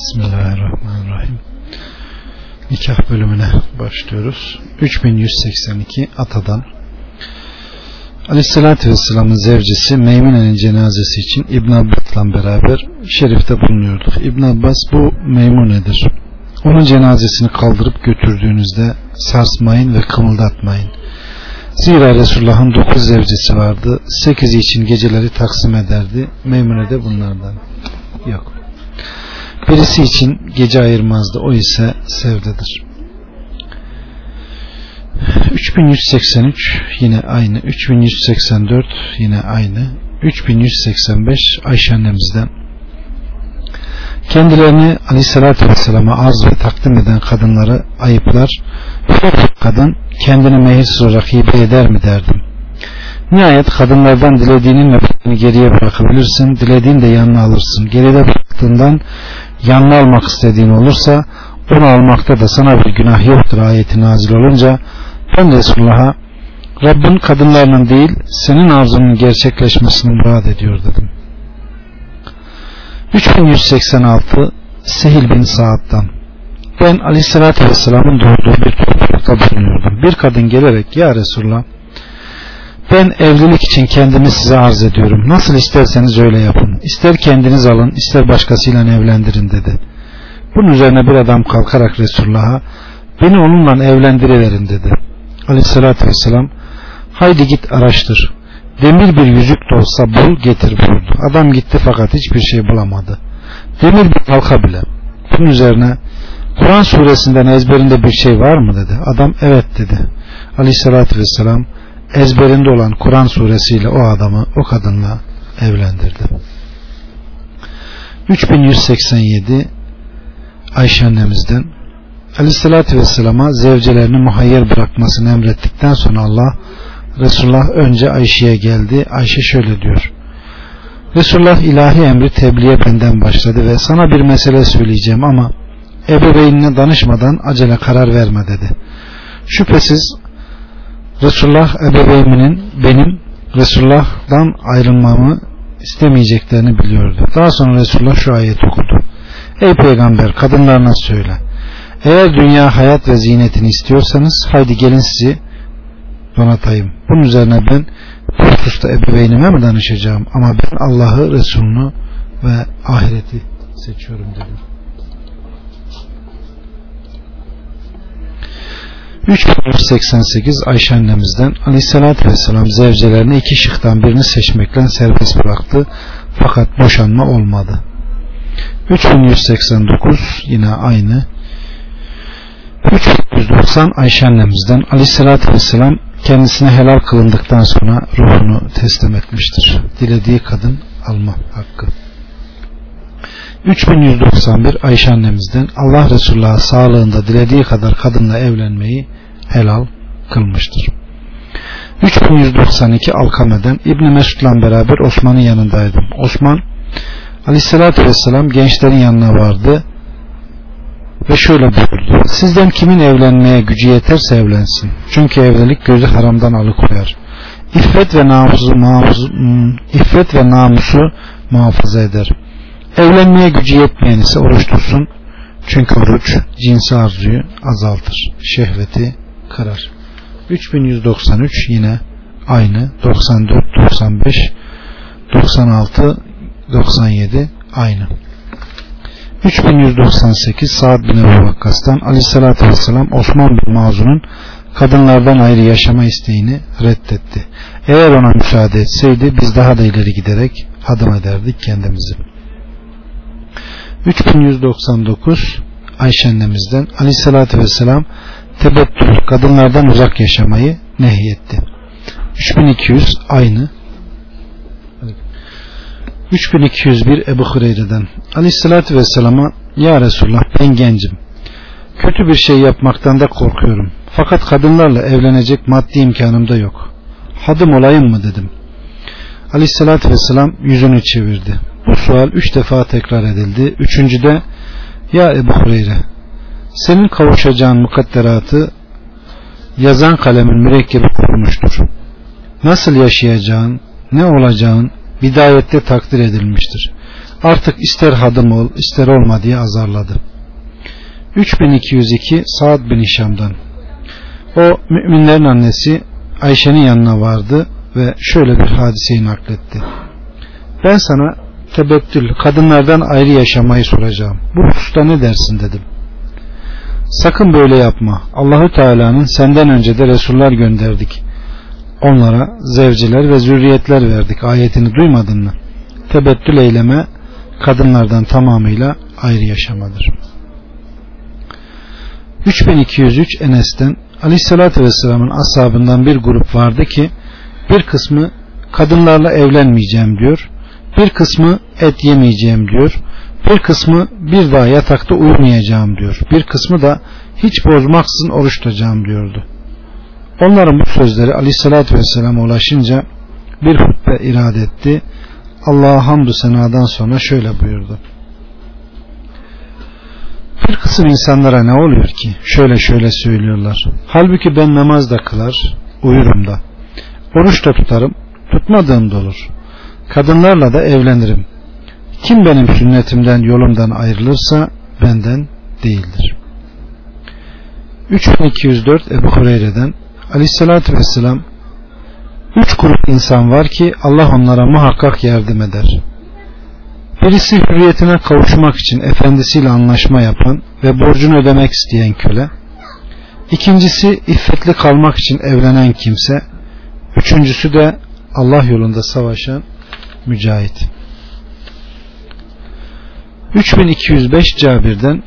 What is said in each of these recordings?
Bismillahirrahmanirrahim. Nikah bölümüne başlıyoruz. 3182 Atadan Aleyhisselatü Vesselam'ın zevcisi Meymune'nin cenazesi için İbn Abbas'la beraber şerifte bulunuyorduk. İbn Abbas bu Meymune'dir. Onun cenazesini kaldırıp götürdüğünüzde sarsmayın ve kımıldatmayın. Zira Resulullah'ın dokuz zevcesi vardı. Sekizi için geceleri taksim ederdi. Meymune de bunlardan. Yok. Birisi için gece ayırmazdı. O ise sevdedir. 3183 yine aynı. 3184 yine aynı. 3185 Ayşe annemizden kendilerini aleyhissalatü vesselama arz ve takdim eden kadınları ayıplar kadın kendini mehirsiz olarak hibe eder mi derdim nihayet kadınlardan dilediğinin nefretini geriye bırakabilirsin dilediğin de yanına alırsın geride bıraktığından yanına almak istediğin olursa onu almakta da sana bir günah yoktur ayeti nazil olunca ben Resulullah'a Rabbin kadınlarının değil senin arzunun gerçekleşmesini murad ediyor dedim 3186 Sehil bin Saad'dan ben aleyhissalatü vesselamın doğduğu bir toplulukta bulunuyordum. Bir kadın gelerek ya Resulullah ben evlilik için kendimi size arz ediyorum. Nasıl isterseniz öyle yapın. İster kendiniz alın, ister başkasıyla evlendirin dedi. Bunun üzerine bir adam kalkarak Resulullah'a beni onunla evlendiriverin dedi. Aleyhissalatü vesselam haydi git araştır. Demir bir yüzük de olsa bul getir buyurdu. Adam gitti fakat hiçbir şey bulamadı. Demir bir halka bile. Bunun üzerine Kur'an suresinden ezberinde bir şey var mı dedi. Adam evet dedi. Aleyhissalatü vesselam ezberinde olan Kur'an suresiyle o adamı o kadınla evlendirdi. 3187 Ayşe annemizden Aleyhissalatü Vesselam'a zevcelerini muhayyer bırakmasını emrettikten sonra Allah Resulullah önce Ayşe'ye geldi. Ayşe şöyle diyor. Resulullah ilahi emri tebliğe benden başladı ve sana bir mesele söyleyeceğim ama ebeveynine danışmadan acele karar verme dedi. Şüphesiz Resulullah ebeveynimin benim Resulullah'dan ayrılmamı istemeyeceklerini biliyordu. Daha sonra Resulullah şu ayet okudu. Ey peygamber kadınlarına söyle. Eğer dünya hayat ve zinetini istiyorsanız haydi gelin sizi donatayım. Bunun üzerine ben bu hususta ebeveynime mi danışacağım ama ben Allah'ı, Resulünü ve ahireti seçiyorum dedim. 388 Ayşe annemizden Aleyhisselatü Vesselam zevcelerine iki şıktan birini seçmekle serbest bıraktı fakat boşanma olmadı 3189 yine aynı 390 Ayşe annemizden Aleyhisselatü Vesselam kendisine helal kılındıktan sonra ruhunu teslim etmiştir. Dilediği kadın alma hakkı. 3191 Ayşe annemizden Allah Resulullah sağlığında dilediği kadar kadınla evlenmeyi helal kılmıştır. 3192 Alkame'den İbni Mesud'la beraber Osman'ın yanındaydım. Osman Aleyhisselatü Vesselam gençlerin yanına vardı ve şöyle buyurdu. Sizden kimin evlenmeye gücü yeterse evlensin. Çünkü evlilik gözü haramdan alıkoyar. İffet ve namusu, hmm, iffet ve namusu muhafaza eder. Evlenmeye gücü yetmeyen ise oruç tutsun. Çünkü oruç cinsi arzuyu azaltır. Şehveti kırar. 3193 yine aynı. 94, 95, 96, 97 aynı. 3198 Sa'd bin Ebu Vakkas'tan Aleyhisselatü Vesselam Osman bin Mazun'un kadınlardan ayrı yaşama isteğini reddetti. Eğer ona müsaade etseydi biz daha da ileri giderek hadım ederdik kendimizi. 3199 Ayşe annemizden Aleyhisselatü Vesselam tebettül kadınlardan uzak yaşamayı nehyetti. 3200 aynı. 3201 Ebu Hureyre'den Aleyhisselatü Vesselam'a Ya Resulullah ben gencim. Kötü bir şey yapmaktan da korkuyorum. Fakat kadınlarla evlenecek maddi imkanım da yok. Hadım olayım mı? dedim. Aleyhisselatü Vesselam yüzünü çevirdi bu sual üç defa tekrar edildi üçüncüde Ya Ebu Hureyre senin kavuşacağın mukadderatı yazan kalemin mürekkebi kurmuştur nasıl yaşayacağın ne olacağın bidayette takdir edilmiştir. Artık ister hadım ol ister olma diye azarladı. 3202 Saad bin Hişam'dan O müminlerin annesi Ayşe'nin yanına vardı ve şöyle bir hadiseyi nakletti. Ben sana tebettül kadınlardan ayrı yaşamayı soracağım. Bu hususta ne dersin dedim. Sakın böyle yapma. Allahu Teala'nın senden önce de Resuller gönderdik. Onlara zevciler ve zürriyetler verdik. Ayetini duymadın mı? Tebettül eyleme kadınlardan tamamıyla ayrı yaşamadır. 3203 Enes'ten Aleyhisselatü Vesselam'ın ashabından bir grup vardı ki bir kısmı kadınlarla evlenmeyeceğim diyor. Bir kısmı et yemeyeceğim diyor. Bir kısmı bir daha yatakta uyumayacağım diyor. Bir kısmı da hiç bozmaksızın oruç tutacağım diyordu. Onların bu sözleri aleyhissalatü vesselam'a ulaşınca bir hutbe irade etti. Allah'a hamdü senadan sonra şöyle buyurdu. Bir kısım insanlara ne oluyor ki? Şöyle şöyle söylüyorlar. Halbuki ben namaz da kılar, uyurum da. Oruç da tutarım, tutmadığım da olur. Kadınlarla da evlenirim. Kim benim sünnetimden yolumdan ayrılırsa benden değildir. 3204 Ebu Hureyre'den Aleyhisselatü Vesselam Üç grup insan var ki Allah onlara muhakkak yardım eder. Birisi hürriyetine kavuşmak için efendisiyle anlaşma yapan ve borcunu ödemek isteyen köle. İkincisi iffetli kalmak için evlenen kimse. Üçüncüsü de Allah yolunda savaşan mücahit. 3205 Cabir'den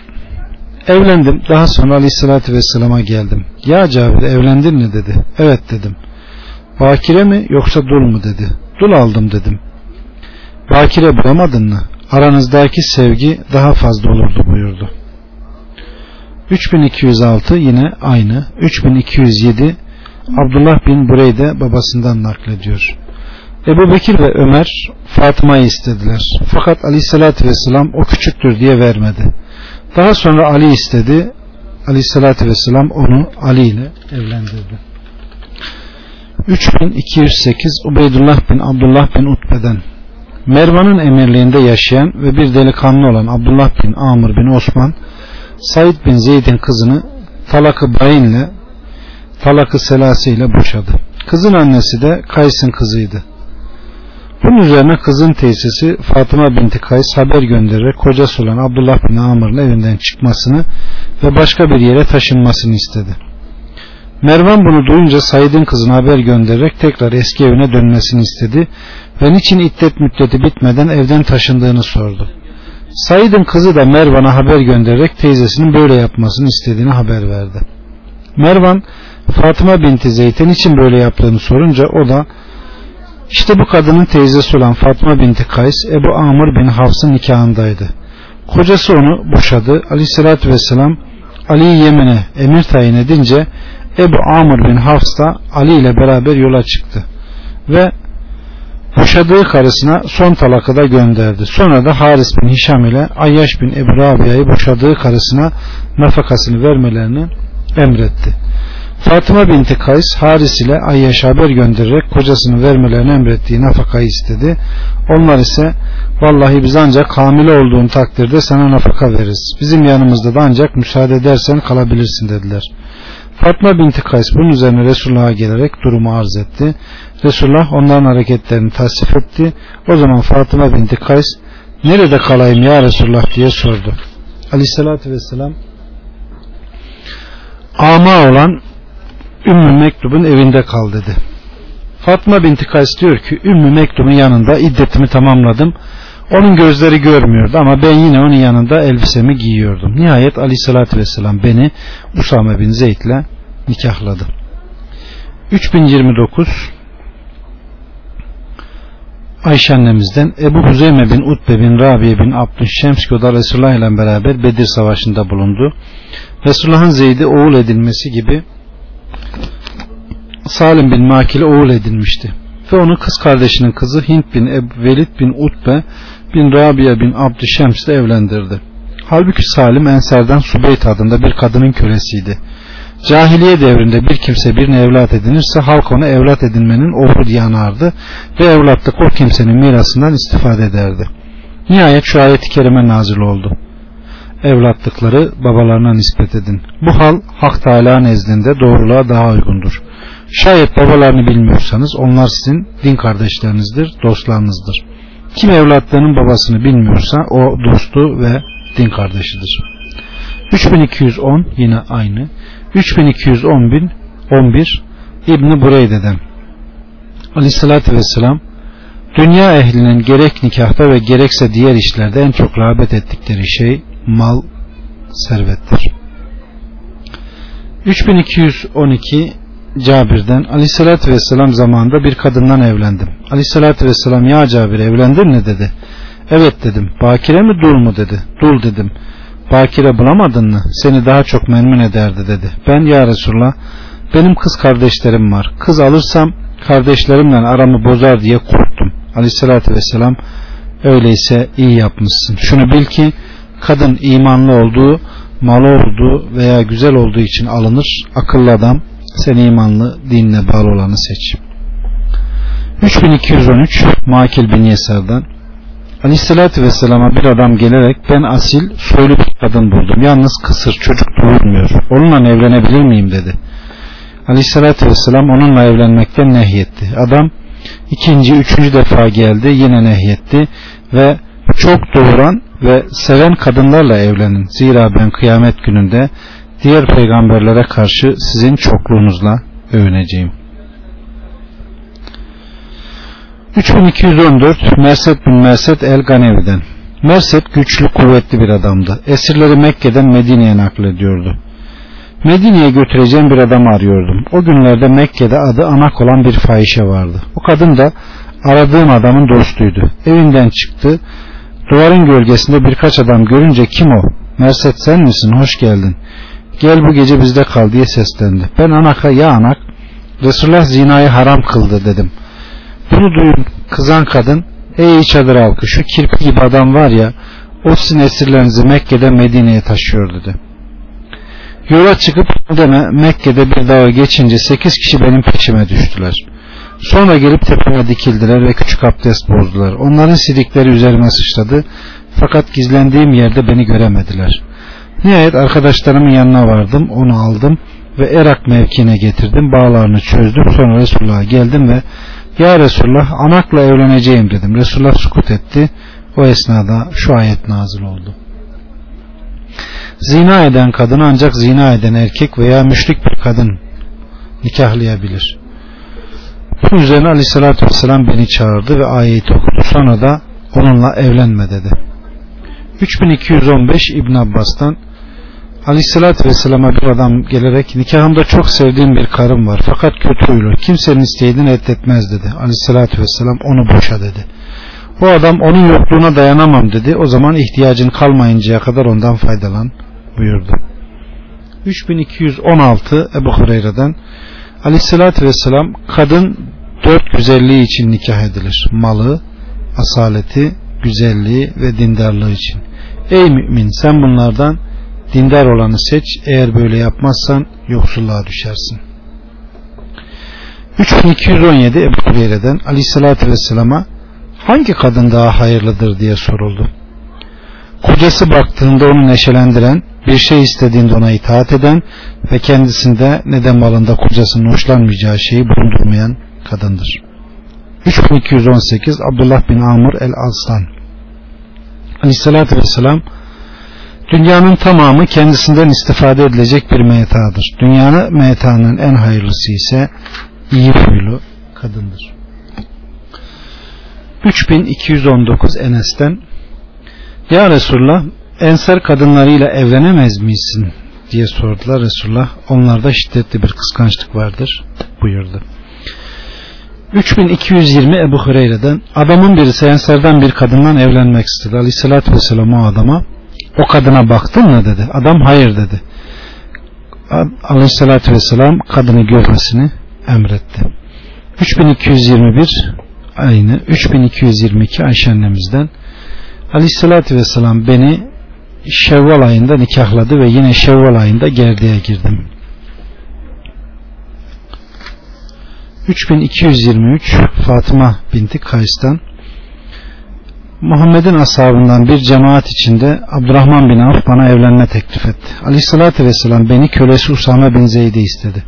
Evlendim. Daha sonra Aleyhisselatü Vesselam'a geldim. Ya Cabir evlendin mi dedi. Evet dedim. Bakire mi yoksa dul mu dedi. Dul aldım dedim. Bakire bulamadın mı? Aranızdaki sevgi daha fazla olurdu buyurdu. 3206 yine aynı. 3207 Abdullah bin Bureyde babasından naklediyor. Ebu Bekir ve Ömer Fatıma'yı istediler. Fakat aleyhissalatü vesselam o küçüktür diye vermedi. Daha sonra Ali istedi. Aleyhissalatü vesselam onu Ali ile evlendirdi. 3208 Ubeydullah bin Abdullah bin Utbe'den Mervan'ın emirliğinde yaşayan ve bir delikanlı olan Abdullah bin Amr bin Osman Said bin Zeyd'in kızını talakı bayinle talakı selası ile boşadı. Kızın annesi de Kays'ın kızıydı. Bunun üzerine kızın teyzesi Fatıma binti Kays haber göndererek kocası olan Abdullah bin Amr'ın evinden çıkmasını ve başka bir yere taşınmasını istedi. Mervan bunu duyunca Said'in kızına haber göndererek tekrar eski evine dönmesini istedi ve niçin iddet müddeti bitmeden evden taşındığını sordu. Said'in kızı da Mervan'a haber göndererek teyzesinin böyle yapmasını istediğini haber verdi. Mervan Fatıma binti Zeyd'in için böyle yaptığını sorunca o da işte bu kadının teyzesi olan Fatma binti Kays Ebu Amr bin Hafs'ın nikahındaydı. Kocası onu boşadı. Aleyhissalatü vesselam Ali'yi Yemen'e emir tayin edince Ebu Amr bin Hafs da Ali ile beraber yola çıktı. Ve boşadığı karısına son talakı da gönderdi. Sonra da Haris bin Hişam ile Ayyaş bin Ebu Rabia'yı boşadığı karısına nafakasını vermelerini emretti. Fatıma binti Kays Haris ile Ayyaş haber göndererek kocasını vermelerini emrettiği nafakayı istedi. Onlar ise vallahi biz ancak hamile olduğun takdirde sana nafaka veririz. Bizim yanımızda da ancak müsaade edersen kalabilirsin dediler. Fatma binti Kays bunun üzerine Resulullah'a gelerek durumu arz etti. Resulullah onların hareketlerini tasvip etti. O zaman Fatıma binti Kays nerede kalayım ya Resulullah diye sordu. Aleyhissalatü vesselam ama olan Ümmü Mektub'un evinde kal dedi. Fatma binti Kays diyor ki Ümmü Mektub'un yanında iddetimi tamamladım. Onun gözleri görmüyordu ama ben yine onun yanında elbisemi giyiyordum. Nihayet aleyhissalatü vesselam beni Usame bin Zeyd ile nikahladı. 3029 Ayşe annemizden Ebu Huzeyme bin Utbe bin Rabiye bin Abdüşşems o da Resulullah ile beraber Bedir Savaşı'nda bulundu. Resulullah'ın Zeyd'i oğul edilmesi gibi Salim bin Makil'e oğul edinmişti. Ve onun kız kardeşinin kızı Hint bin Ebu Velid bin Utbe bin Rabia bin Abdüşems ile evlendirdi. Halbuki Salim Ensar'dan Subeyt adında bir kadının kölesiydi. Cahiliye devrinde bir kimse birini evlat edinirse halk ona evlat edinmenin oğlu diye anardı ve evlatlık o kimsenin mirasından istifade ederdi. Nihayet şu ayet-i kerime nazil oldu. Evlatlıkları babalarına nispet edin. Bu hal Hak Teala nezdinde doğruluğa daha uygundur. Şayet babalarını bilmiyorsanız onlar sizin din kardeşlerinizdir, dostlarınızdır. Kim evlatlarının babasını bilmiyorsa o dostu ve din kardeşidir. 3210 yine aynı. 3211 11 İbni Bureyde'den Aleyhissalatü Vesselam dünya ehlinin gerek nikahta ve gerekse diğer işlerde en çok rağbet ettikleri şey mal servettir. 3212 Cabir'den Aleyhisselatü Vesselam zamanında bir kadından evlendim. Aleyhisselatü Vesselam ya Cabir evlendin mi dedi. Evet dedim. Bakire mi dul mu dedi. Dul dedim. Bakire bulamadın mı? Seni daha çok memnun ederdi dedi. Ben ya Resulullah benim kız kardeşlerim var. Kız alırsam kardeşlerimle aramı bozar diye korktum. Aleyhissalatü vesselam öyleyse iyi yapmışsın. Şunu bil ki kadın imanlı olduğu, malı olduğu veya güzel olduğu için alınır. Akıllı adam sen imanlı, dinle bağlı olanı seç. 3213 Makil bin Yesar'dan Aleyhissalatü Vesselam'a bir adam gelerek ben asil soylu bir kadın buldum. Yalnız kısır çocuk doğurmuyor. Onunla evlenebilir miyim dedi. Aleyhissalatü Vesselam onunla evlenmekten nehyetti. Adam ikinci, üçüncü defa geldi yine nehyetti ve çok doğuran ve seven kadınlarla evlenin. Zira ben kıyamet gününde diğer peygamberlere karşı sizin çokluğunuzla övüneceğim. 3214 Merset bin Merset El Ganevi'den Merset güçlü kuvvetli bir adamdı. Esirleri Mekke'den Medine'ye naklediyordu. Medine'ye götüreceğim bir adam arıyordum. O günlerde Mekke'de adı Anak olan bir fahişe vardı. O kadın da aradığım adamın dostuydu. Evinden çıktı. Duvarın gölgesinde birkaç adam görünce kim o? Merset sen misin? Hoş geldin. Gel bu gece bizde kal diye seslendi. Ben Anak'a ya Anak Resulullah zinayı haram kıldı dedim. Bunu duyup kızan kadın ey çadır halkı şu kirpi gibi adam var ya o sizin esirlerinizi Mekke'den Medine'ye taşıyor dedi. Yola çıkıp deme Mekke'de bir dağa geçince sekiz kişi benim peşime düştüler. Sonra gelip tepeme dikildiler ve küçük abdest bozdular. Onların sidikleri üzerime sıçradı. Fakat gizlendiğim yerde beni göremediler. Nihayet arkadaşlarımın yanına vardım. Onu aldım ve Erak mevkine getirdim. Bağlarını çözdüm. Sonra Resulullah'a geldim ve Ya Resulullah anakla evleneceğim dedim. Resulullah sukut etti. O esnada şu ayet nazil oldu. Zina eden kadın ancak zina eden erkek veya müşrik bir kadın nikahlayabilir. Bu üzerine aleyhissalatü vesselam beni çağırdı ve ayeti okudu. Sonra da onunla evlenme dedi. 3215 İbn Abbas'tan Aleyhissalatü Vesselam'a bir adam gelerek nikahımda çok sevdiğim bir karım var fakat kötü huylu kimsenin isteğini reddetmez dedi. Aleyhissalatü Vesselam onu boşa dedi. O adam onun yokluğuna dayanamam dedi. O zaman ihtiyacın kalmayıncaya kadar ondan faydalan buyurdu. 3216 Ebu Hureyre'den Aleyhissalatü Vesselam kadın dört güzelliği için nikah edilir. Malı, asaleti, güzelliği ve dindarlığı için. Ey mümin sen bunlardan dindar olanı seç. Eğer böyle yapmazsan yoksulluğa düşersin. 3217 Ebu Hureyre'den Aleyhissalatü Vesselam'a hangi kadın daha hayırlıdır diye soruldu. Kocası baktığında onu neşelendiren, bir şey istediğinde ona itaat eden ve kendisinde ne de malında kocasının hoşlanmayacağı şeyi bulundurmayan kadındır. 3218 Abdullah bin Amr el-Aslan Aleyhissalatü Vesselam Dünyanın tamamı kendisinden istifade edilecek bir metadır. Dünyanın metanın en hayırlısı ise iyi huylu kadındır. 3219 Enes'ten Ya Resulullah ensar kadınlarıyla evlenemez misin diye sordular Resulullah. Onlarda şiddetli bir kıskançlık vardır buyurdu. 3220 Ebu Hureyre'den adamın birisi ensardan bir kadından evlenmek istedi. Aleyhissalatü vesselam o adama o kadına baktın mı dedi. Adam hayır dedi. Aleyhissalatü vesselam kadını görmesini emretti. 3221 aynı 3222 Ayşe annemizden Aleyhissalatü vesselam beni Şevval ayında nikahladı ve yine Şevval ayında gerdeğe girdim. 3223 Fatıma binti Kays'tan Muhammed'in ashabından bir cemaat içinde Abdurrahman bin Avf bana evlenme teklif etti. Aleyhissalatü vesselam beni kölesi Usame bin Zeyd'e istedi.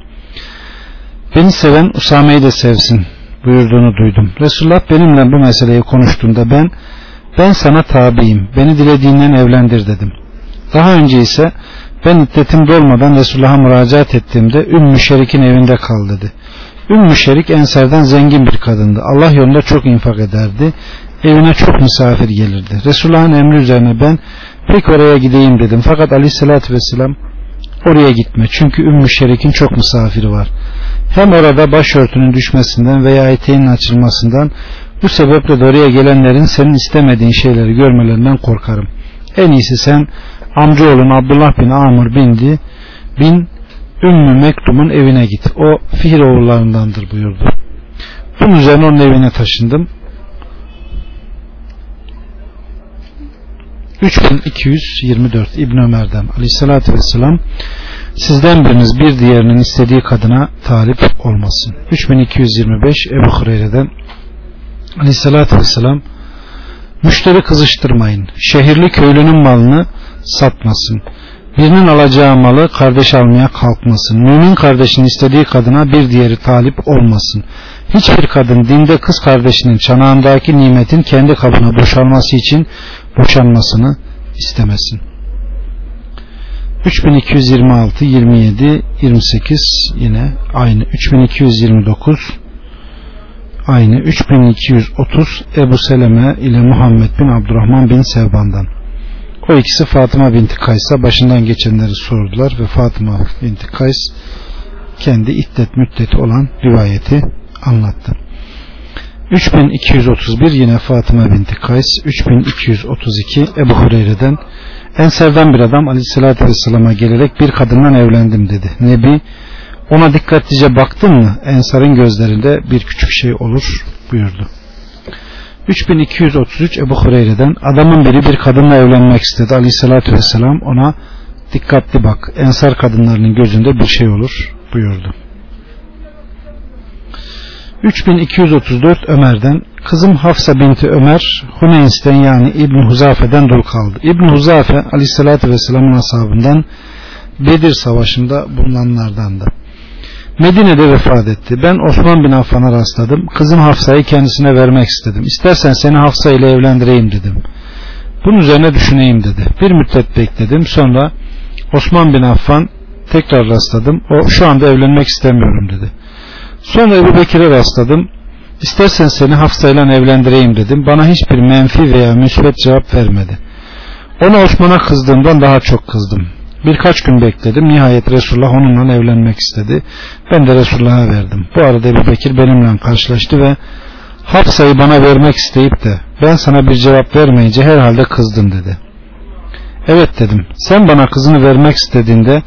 Beni seven Usame'yi de sevsin buyurduğunu duydum. Resulullah benimle bu meseleyi konuştuğunda ben ben sana tabiyim beni dilediğinden evlendir dedim. Daha önce ise ben iddetim dolmadan Resulullah'a müracaat ettiğimde Ümmü Şerik'in evinde kal dedi. Ümmü Şerik Ensar'dan zengin bir kadındı. Allah yolunda çok infak ederdi. Evine çok misafir gelirdi. Resulullah'ın emri üzerine ben pek oraya gideyim dedim. Fakat aleyhissalatü vesselam oraya gitme. Çünkü Ümmü Şerik'in çok misafiri var. Hem orada başörtünün düşmesinden veya eteğinin açılmasından bu sebeple de oraya gelenlerin senin istemediğin şeyleri görmelerinden korkarım. En iyisi sen amcaoğlun Abdullah bin Amr bindi bin Ümmü Mektum'un evine git. O Fihr oğullarındandır buyurdu. Bunun üzerine onun evine taşındım. 3224 İbn Ömer'den Aleyhisselatü Vesselam sizden biriniz bir diğerinin istediği kadına talip olmasın. 3225 Ebu Hureyre'den Aleyhisselatü Vesselam müşteri kızıştırmayın. Şehirli köylünün malını satmasın. Birinin alacağı malı kardeş almaya kalkmasın. Mümin kardeşin istediği kadına bir diğeri talip olmasın. Hiçbir kadın dinde kız kardeşinin çanağındaki nimetin kendi kabına boşalması için boşanmasını istemesin. 3226, 27, 28 yine aynı. 3229 aynı. 3230 Ebu Seleme ile Muhammed bin Abdurrahman bin Sevban'dan. O ikisi Fatıma binti Kays'a başından geçenleri sordular ve Fatıma binti Kays kendi iddet müddeti olan rivayeti anlattı. 3231 yine Fatıma binti Kays 3232 Ebu Hureyre'den Ensardan bir adam aleyhissalatü vesselama gelerek bir kadından evlendim dedi. Nebi ona dikkatlice baktın mı Ensar'ın gözlerinde bir küçük şey olur buyurdu. 3233 Ebu Hureyre'den adamın biri bir kadınla evlenmek istedi. Aleyhissalatü vesselam ona dikkatli bak ensar kadınlarının gözünde bir şey olur buyurdu. 3234 Ömer'den kızım Hafsa binti Ömer Huneys'ten yani İbn Huzafe'den dul kaldı. İbn Huzafe aleyhissalatü vesselamın ashabından Bedir savaşında bulunanlardandı. Medine'de vefat etti. Ben Osman bin Affan'a rastladım. Kızım Hafsa'yı kendisine vermek istedim. İstersen seni Hafsa ile evlendireyim dedim. Bunun üzerine düşüneyim dedi. Bir müddet bekledim. Sonra Osman bin Affan tekrar rastladım. O şu anda evlenmek istemiyorum dedi. Sonra Ebu Bekir'e rastladım. İstersen seni Hafsa ile evlendireyim dedim. Bana hiçbir menfi veya müsbet cevap vermedi. Ona Osman'a kızdığımdan daha çok kızdım. Birkaç gün bekledim. Nihayet Resulullah onunla evlenmek istedi. Ben de Resulullah'a verdim. Bu arada Ebu Bekir benimle karşılaştı ve Hafsa'yı bana vermek isteyip de ben sana bir cevap vermeyince herhalde kızdın dedi. Evet dedim. Sen bana kızını vermek istediğinde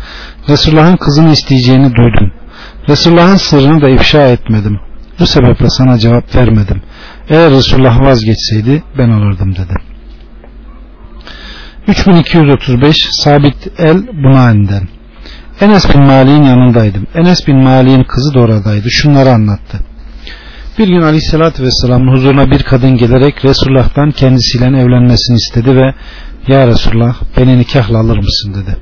Resulullah'ın kızını isteyeceğini duydum. Resulullah'ın sırrını da ifşa etmedim. Bu sebeple sana cevap vermedim. Eğer Resulullah vazgeçseydi ben alırdım dedi. 3235 Sabit el Bunani'den Enes bin Malik'in yanındaydım. Enes bin Malik'in kızı da oradaydı. Şunları anlattı. Bir gün Aleyhisselatü Vesselam'ın huzuruna bir kadın gelerek Resulullah'tan kendisiyle evlenmesini istedi ve Ya Resulullah beni nikahla alır mısın dedi.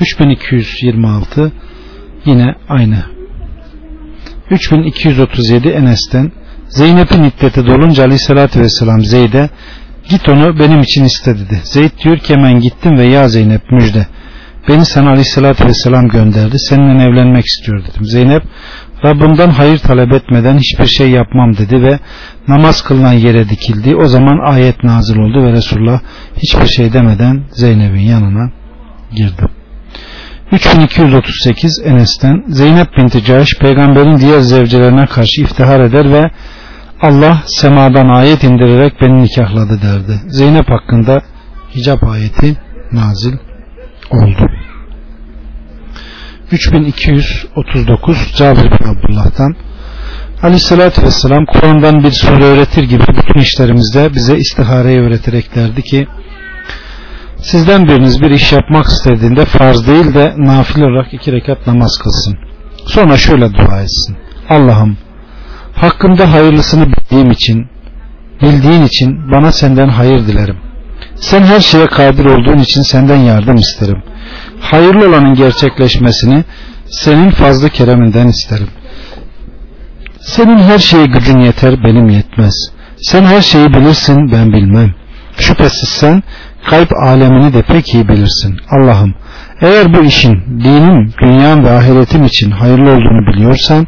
3226 yine aynı. 3237 Enes'ten Zeynep'in iddeti dolunca Aleyhisselatü Vesselam Zeyd'e Git onu benim için iste dedi. Zeyd diyor ki hemen gittim ve ya Zeynep müjde. Beni sana aleyhissalatü vesselam gönderdi. Seninle evlenmek istiyor dedim. Zeynep Rabbimden hayır talep etmeden hiçbir şey yapmam dedi ve namaz kılınan yere dikildi. O zaman ayet nazil oldu ve Resulullah hiçbir şey demeden Zeynep'in yanına girdi. 3238 Enes'ten Zeynep binti Cahş peygamberin diğer zevcelerine karşı iftihar eder ve Allah semadan ayet indirerek beni nikahladı derdi. Zeynep hakkında hicap ayeti nazil oldu. 3239 Cabir bin Abdullah'tan Aleyhissalatü Vesselam Kur'an'dan bir sure öğretir gibi bütün işlerimizde bize istihareyi öğreterek derdi ki sizden biriniz bir iş yapmak istediğinde farz değil de nafil olarak iki rekat namaz kılsın. Sonra şöyle dua etsin. Allah'ım hakkında hayırlısını bildiğim için bildiğin için bana senden hayır dilerim. Sen her şeye kadir olduğun için senden yardım isterim. Hayırlı olanın gerçekleşmesini senin fazla kereminden isterim. Senin her şeye gücün yeter benim yetmez. Sen her şeyi bilirsin ben bilmem. Şüphesiz sen kayıp alemini de pek iyi bilirsin. Allah'ım eğer bu işin dinim, dünyam ve ahiretim için hayırlı olduğunu biliyorsan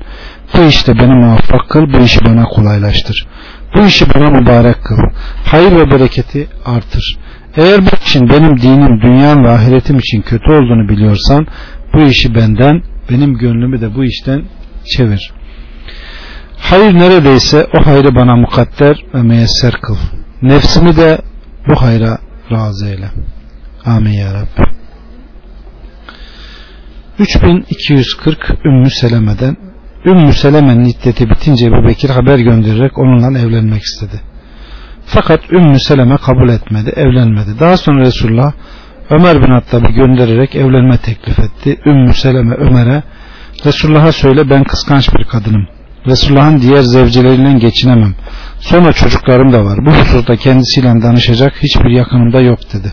bu işte beni muvaffak kıl, bu işi bana kolaylaştır. Bu işi bana mübarek kıl. Hayır ve bereketi artır. Eğer bu işin benim dinim, dünyam ve ahiretim için kötü olduğunu biliyorsan bu işi benden, benim gönlümü de bu işten çevir. Hayır neredeyse o hayrı bana mukadder ve müyesser kıl. Nefsimi de bu hayra razı eyle. Amin ya Rabbi. 3240 Ümmü Seleme'den Ümmü Seleme'nin iddeti bitince Ebu Bekir haber göndererek onunla evlenmek istedi. Fakat Ümmü Seleme kabul etmedi, evlenmedi. Daha sonra Resulullah Ömer bin Hattab'ı göndererek evlenme teklif etti. Ümmü Seleme Ömer'e Resulullah'a söyle ben kıskanç bir kadınım. Resulullah'ın diğer zevceleriyle geçinemem. Sonra çocuklarım da var. Bu hususta kendisiyle danışacak hiçbir yakınımda yok dedi.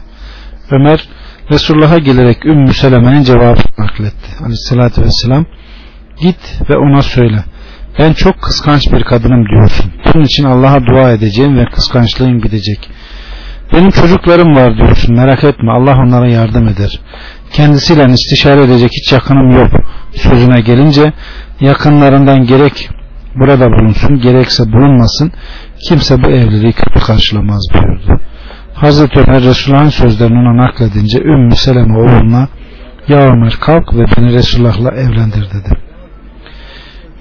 Ömer Resulullah'a gelerek Ümmü Seleme'nin cevabını nakletti. Aleyhissalatü vesselam git ve ona söyle. Ben çok kıskanç bir kadınım diyorsun. Bunun için Allah'a dua edeceğim ve kıskançlığım gidecek. Benim çocuklarım var diyorsun merak etme Allah onlara yardım eder. Kendisiyle istişare edecek hiç yakınım yok. Sözüne gelince yakınlarından gerek burada bulunsun gerekse bulunmasın kimse bu evliliği kötü karşılamaz buyurdu. Hazreti Ömer Resulullah'ın sözlerini ona nakledince Ümmü Seleme oğluna Ya Ömer kalk ve beni Resulullah'la evlendir dedi.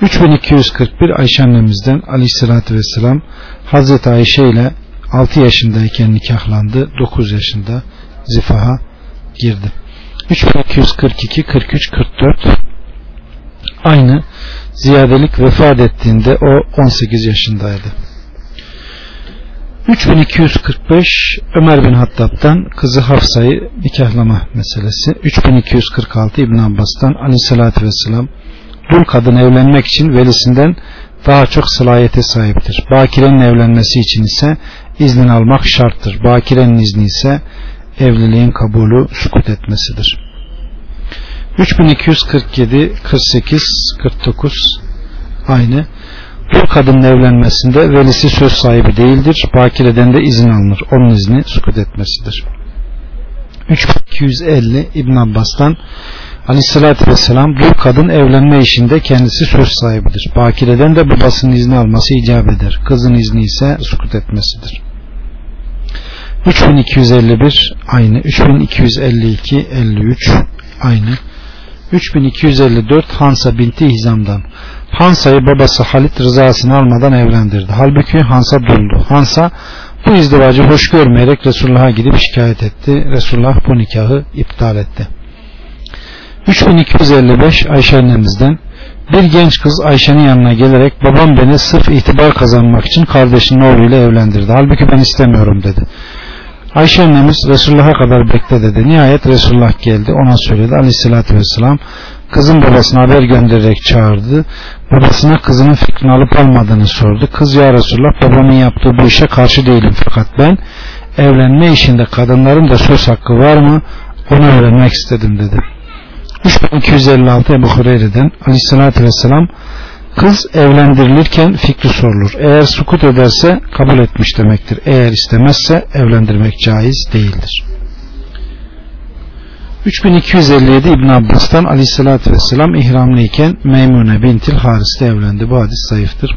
3241 Ayşe annemizden aleyhissalatü vesselam Hazreti Ayşe ile 6 yaşındayken nikahlandı 9 yaşında zifaha girdi 3242 43 44 aynı ziyadelik vefat ettiğinde o 18 yaşındaydı 3245 Ömer bin Hattab'dan kızı Hafsa'yı nikahlama meselesi 3246 İbn Abbas'tan aleyhissalatü vesselam dul kadın evlenmek için velisinden daha çok sılayete sahiptir. Bakirenin evlenmesi için ise iznin almak şarttır. Bakirenin izni ise evliliğin kabulü sukut etmesidir. 3247 48 49 aynı Dul kadının evlenmesinde velisi söz sahibi değildir. Bakireden de izin alınır. Onun izni sukut etmesidir. 3250 İbn Abbas'tan Aleyhissalatü Vesselam dul kadın evlenme işinde kendisi söz sahibidir. Bakireden de babasının izni alması icap eder. Kızın izni ise sukut etmesidir. 3251 aynı. 3252 53 aynı. 3254 Hansa binti Hizam'dan. Hansa'yı babası Halit rızasını almadan evlendirdi. Halbuki Hansa duldu. Hansa bu izdivacı hoş görmeyerek Resulullah'a gidip şikayet etti. Resulullah bu nikahı iptal etti. 3255 Ayşe annemizden bir genç kız Ayşe'nin yanına gelerek babam beni sırf itibar kazanmak için kardeşinin oğluyla evlendirdi. Halbuki ben istemiyorum dedi. Ayşe annemiz Resulullah'a kadar bekle dedi. Nihayet Resulullah geldi ona söyledi aleyhissalatü vesselam kızın babasına haber göndererek çağırdı. Babasına kızının fikrini alıp almadığını sordu. Kız ya Resulullah babamın yaptığı bu işe karşı değilim fakat ben evlenme işinde kadınların da söz hakkı var mı onu öğrenmek istedim dedi. 3256 Ebu Hureyre'den aleyhissalatü vesselam kız evlendirilirken fikri sorulur. Eğer sukut ederse kabul etmiş demektir. Eğer istemezse evlendirmek caiz değildir. 3257 İbn Abbas'tan aleyhissalatü vesselam ihramlıyken Meymune bintil Haris'te evlendi. Bu hadis zayıftır.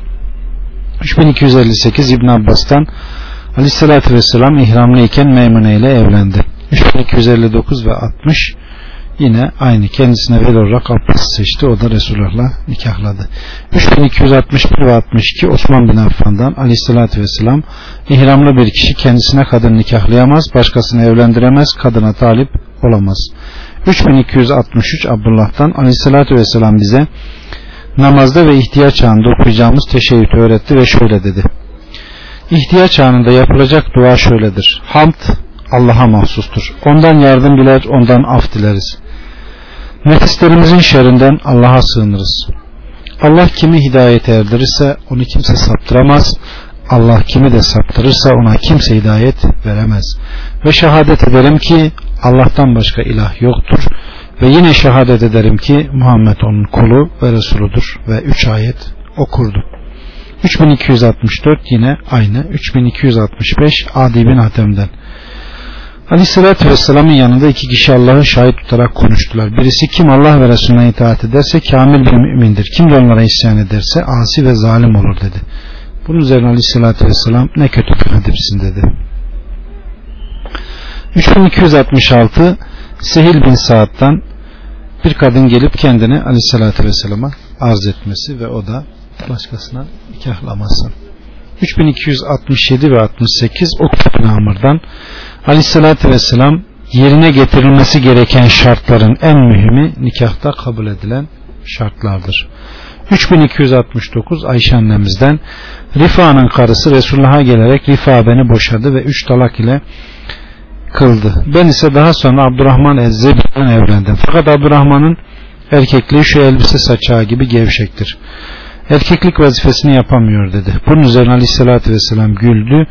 3258 İbn Abbas'tan aleyhissalatü vesselam ihramlıyken Meymune ile evlendi. 3259 ve 60 yine aynı kendisine veli olarak Abbas seçti. O da Resulullah'la nikahladı. 3261 ve 62 Osman bin Affan'dan aleyhissalatü vesselam ihramlı bir kişi kendisine kadın nikahlayamaz, başkasını evlendiremez, kadına talip olamaz. 3263 Abdullah'tan aleyhissalatü vesselam bize namazda ve ihtiyaç anında okuyacağımız teşebbütü öğretti ve şöyle dedi. İhtiyaç anında yapılacak dua şöyledir. Hamd Allah'a mahsustur. Ondan yardım diler, ondan af dileriz. Nefislerimizin şerrinden Allah'a sığınırız. Allah kimi hidayete erdirirse onu kimse saptıramaz. Allah kimi de saptırırsa ona kimse hidayet veremez. Ve şehadet ederim ki Allah'tan başka ilah yoktur. Ve yine şehadet ederim ki Muhammed onun kulu ve Resuludur. Ve 3 ayet okurdu. 3264 yine aynı. 3265 Adi bin Hatem'den. Aleyhissalatü Vesselam'ın yanında iki kişi Allah'ı şahit tutarak konuştular. Birisi kim Allah ve Resulüne itaat ederse kamil bir mümindir. Kim de onlara isyan ederse asi ve zalim olur dedi. Bunun üzerine Aleyhissalatü Vesselam ne kötü bir hadipsin dedi. 3266 Sehil bin Saad'dan bir kadın gelip kendini Aleyhissalatü Vesselam'a arz etmesi ve o da başkasına nikahlaması. 3267 ve 68 Ukbe bin Amr'dan Aleyhissalatü Vesselam yerine getirilmesi gereken şartların en mühimi nikahta kabul edilen şartlardır. 3269 Ayşe annemizden Rifa'nın karısı Resulullah'a gelerek Rifa beni boşadı ve üç talak ile kıldı. Ben ise daha sonra Abdurrahman Ezzebi'den evlendim. Fakat Abdurrahman'ın erkekliği şu elbise saçağı gibi gevşektir. Erkeklik vazifesini yapamıyor dedi. Bunun üzerine Aleyhisselatü Vesselam güldü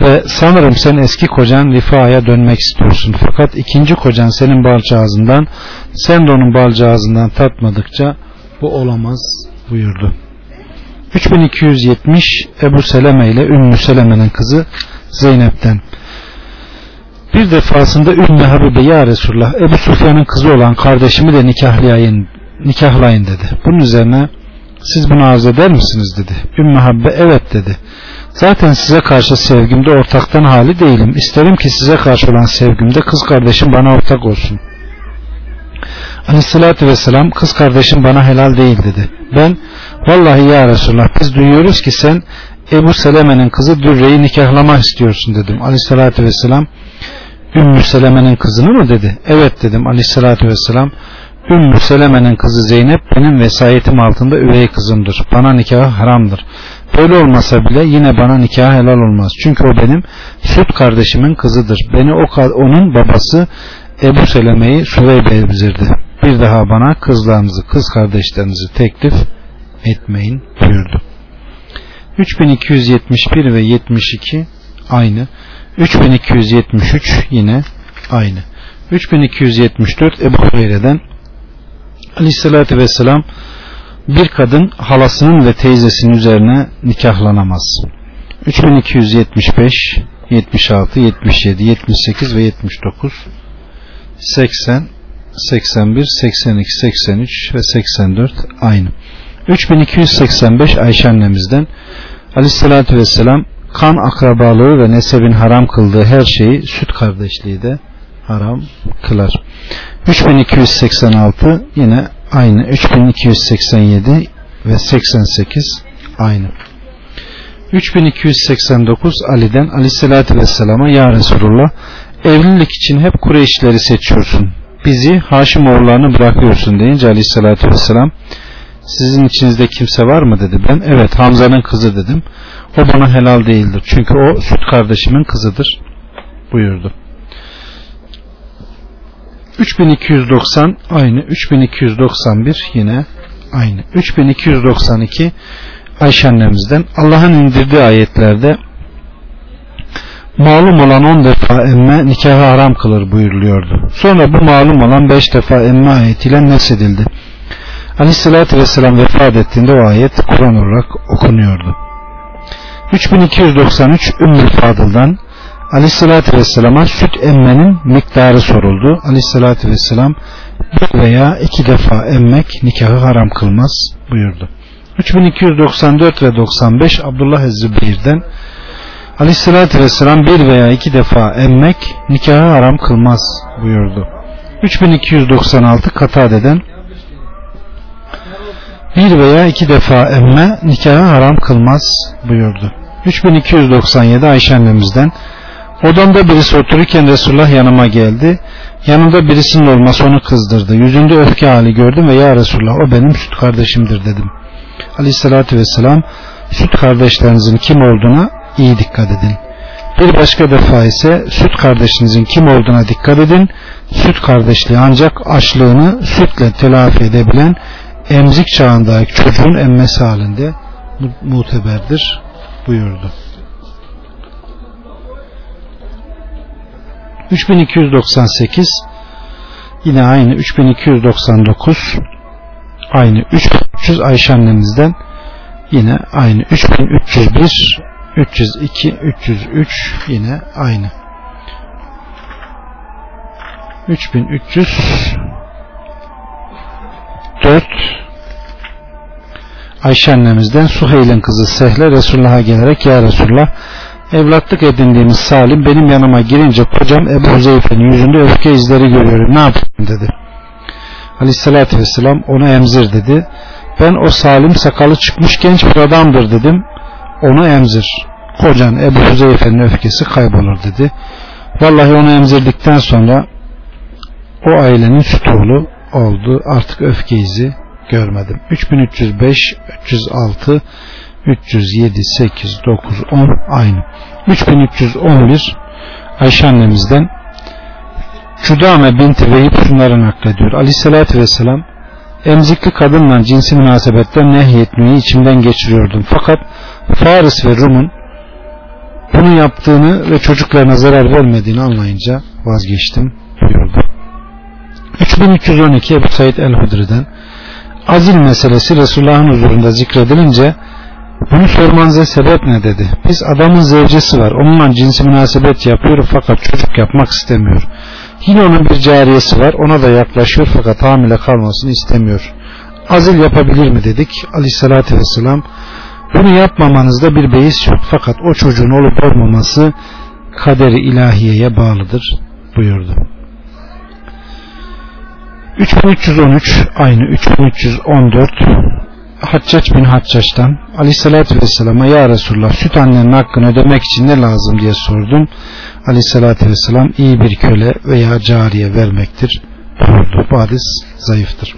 ve sanırım sen eski kocan Rifa'ya dönmek istiyorsun. Fakat ikinci kocan senin balcağızından sen de onun balcağızından tatmadıkça bu olamaz buyurdu. 3270 Ebu Seleme ile Ümmü Seleme'nin kızı Zeynep'ten bir defasında Ümmü Habibe ya Resulullah Ebu Sufyan'ın kızı olan kardeşimi de nikahlayın, nikahlayın dedi. Bunun üzerine siz bunu arz eder misiniz dedi. Ümmü Habibe evet dedi. Zaten size karşı sevgimde ortaktan hali değilim. İsterim ki size karşı olan sevgimde kız kardeşim bana ortak olsun. Aleyhissalatü vesselam kız kardeşim bana helal değil dedi. Ben vallahi ya Resulullah biz duyuyoruz ki sen Ebu Seleme'nin kızı Dürre'yi nikahlama istiyorsun dedim. Aleyhissalatü vesselam Ümmü Seleme'nin kızını mı dedi? Evet dedim aleyhissalatü vesselam. Ümmü Seleme'nin kızı Zeynep benim vesayetim altında üvey kızımdır. Bana nikahı haramdır. Böyle olmasa bile yine bana nikah helal olmaz. Çünkü o benim süt kardeşimin kızıdır. Beni o onun babası Ebu Seleme'yi Süveybe emzirdi. Bir daha bana kızlarınızı, kız kardeşlerinizi teklif etmeyin buyurdu. 3271 ve 72 aynı. 3273 yine aynı. 3274 Ebu Hureyre'den Aleyhisselatü Vesselam bir kadın halasının ve teyzesinin üzerine nikahlanamaz. 3275 76 77 78 ve 79 80 81 82 83 ve 84 aynı. 3285 Ayşe annemizden Aleyhisselatü Vesselam kan akrabalığı ve nesebin haram kıldığı her şeyi süt kardeşliği de haram kılar. 3286 yine aynı. 3287 ve 88 aynı. 3289 Ali'den Aleyhisselatü Vesselam'a Ya Resulullah evlilik için hep Kureyşleri seçiyorsun. Bizi Haşim oğullarını bırakıyorsun. deyince Aleyhisselatü Vesselam sizin içinizde kimse var mı? dedi. Ben evet Hamza'nın kızı dedim. O bana helal değildir. Çünkü o süt kardeşimin kızıdır buyurdu 3290 aynı 3291 yine aynı 3292 Ayşe annemizden Allah'ın indirdiği ayetlerde malum olan 10 defa emme nikahı haram kılır buyuruluyordu. Sonra bu malum olan 5 defa emme ayetiyle nesedildi. Aleyhissalatü Vesselam vefat ettiğinde o ayet Kur'an olarak okunuyordu. 3293 Ümmü Fadıl'dan Aleyhissalatü Vesselam'a süt emmenin miktarı soruldu. Aleyhissalatü Vesselam bir veya iki defa emmek nikahı haram kılmaz buyurdu. 3294 ve 95 Abdullah Ezzübeyir'den Aleyhissalatü Vesselam bir veya iki defa emmek nikahı haram kılmaz buyurdu. 3296 Katade'den bir veya iki defa emme nikahı haram kılmaz buyurdu. 3297 Ayşe annemizden Odamda birisi otururken Resulullah yanıma geldi. Yanında birisinin olması onu kızdırdı. Yüzünde öfke hali gördüm ve ya Resulullah o benim süt kardeşimdir dedim. Aleyhissalatü vesselam süt kardeşlerinizin kim olduğuna iyi dikkat edin. Bir başka defa ise süt kardeşinizin kim olduğuna dikkat edin. Süt kardeşliği ancak açlığını sütle telafi edebilen emzik çağındaki çocuğun emmesi halinde muteberdir buyurdu. 3298 yine aynı 3299 aynı 3300 Ayşe annemizden yine aynı 3301 302 303 yine aynı. 3304 Ayşe annemizden Suheyl'in kızı Sehle Resulullah'a gelerek Ya Resulullah evlatlık edindiğimiz Salim benim yanıma girince kocam Ebu Huzeyfe'nin yüzünde öfke izleri görüyorum ne yapayım dedi. Aleyhissalatü vesselam onu emzir dedi. Ben o Salim sakalı çıkmış genç bir adamdır dedim. Onu emzir. Kocan Ebu Huzeyfe'nin öfkesi kaybolur dedi. Vallahi onu emzirdikten sonra o ailenin süt oğlu oldu. Artık öfke izi görmedim. 3305, 306, 307, 8, 9, 10 aynı. 3311 Ayşe annemizden Cudame binti Vehib şunları naklediyor. Aleyhissalatü vesselam emzikli kadınla cinsi münasebetten nehyetmeyi içimden geçiriyordum. Fakat Faris ve Rum'un bunu yaptığını ve çocuklarına zarar vermediğini anlayınca vazgeçtim buyurdu. 3312 Ebu Said el-Hudri'den azil meselesi Resulullah'ın huzurunda zikredilince bunu sormanıza sebep ne dedi. Biz adamın zevcesi var. Onunla cinsi münasebet yapıyor fakat çocuk yapmak istemiyor. Yine onun bir cariyesi var. Ona da yaklaşıyor fakat hamile kalmasını istemiyor. Azil yapabilir mi dedik. Aleyhissalatü vesselam bunu yapmamanızda bir beis yok. Fakat o çocuğun olup olmaması kaderi ilahiyeye bağlıdır buyurdu. 3313 aynı 3314 Haccac bin Haccaç'tan Aleyhisselatü Vesselam'a Ya Resulullah süt annenin hakkını ödemek için ne lazım diye sordum. Aleyhisselatü Vesselam iyi bir köle veya cariye vermektir buyurdu. Bu hadis zayıftır.